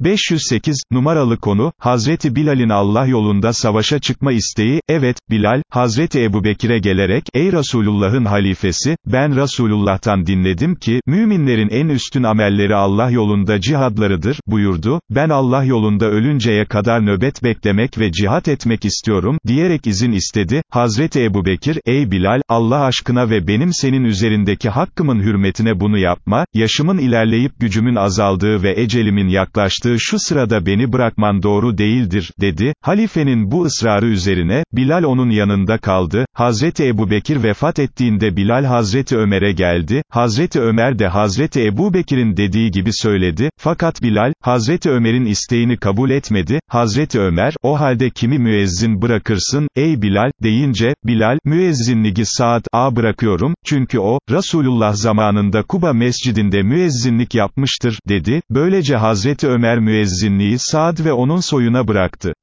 508, numaralı konu, Hazreti Bilal'in Allah yolunda savaşa çıkma isteği, evet, Bilal, Hazreti Ebubekir'e gelerek, ey Resulullah'ın halifesi, ben Resulullah'tan dinledim ki, müminlerin en üstün amelleri Allah yolunda cihadlarıdır, buyurdu, ben Allah yolunda ölünceye kadar nöbet beklemek ve cihat etmek istiyorum, diyerek izin istedi, Hazreti Ebubekir, ey Bilal, Allah aşkına ve benim senin üzerindeki hakkımın hürmetine bunu yapma, yaşımın ilerleyip gücümün azaldığı ve ecelimin yaklaştığı, şu sırada beni bırakman doğru değildir, dedi, halifenin bu ısrarı üzerine, Bilal onun yanında kaldı, Hazreti Ebu Bekir vefat ettiğinde Bilal Hazreti Ömer'e geldi, Hazreti Ömer de Hazreti Ebu Bekir'in dediği gibi söyledi, fakat Bilal, Hazreti Ömer'in isteğini kabul etmedi, Hazreti Ömer, o halde kimi müezzin bırakırsın, ey Bilal, deyince, Bilal, müezzinligi Saad, a bırakıyorum, çünkü o, Resulullah zamanında Kuba mescidinde müezzinlik yapmıştır, dedi, böylece Hazreti Ömer müezzinliği Saad ve onun soyuna bıraktı.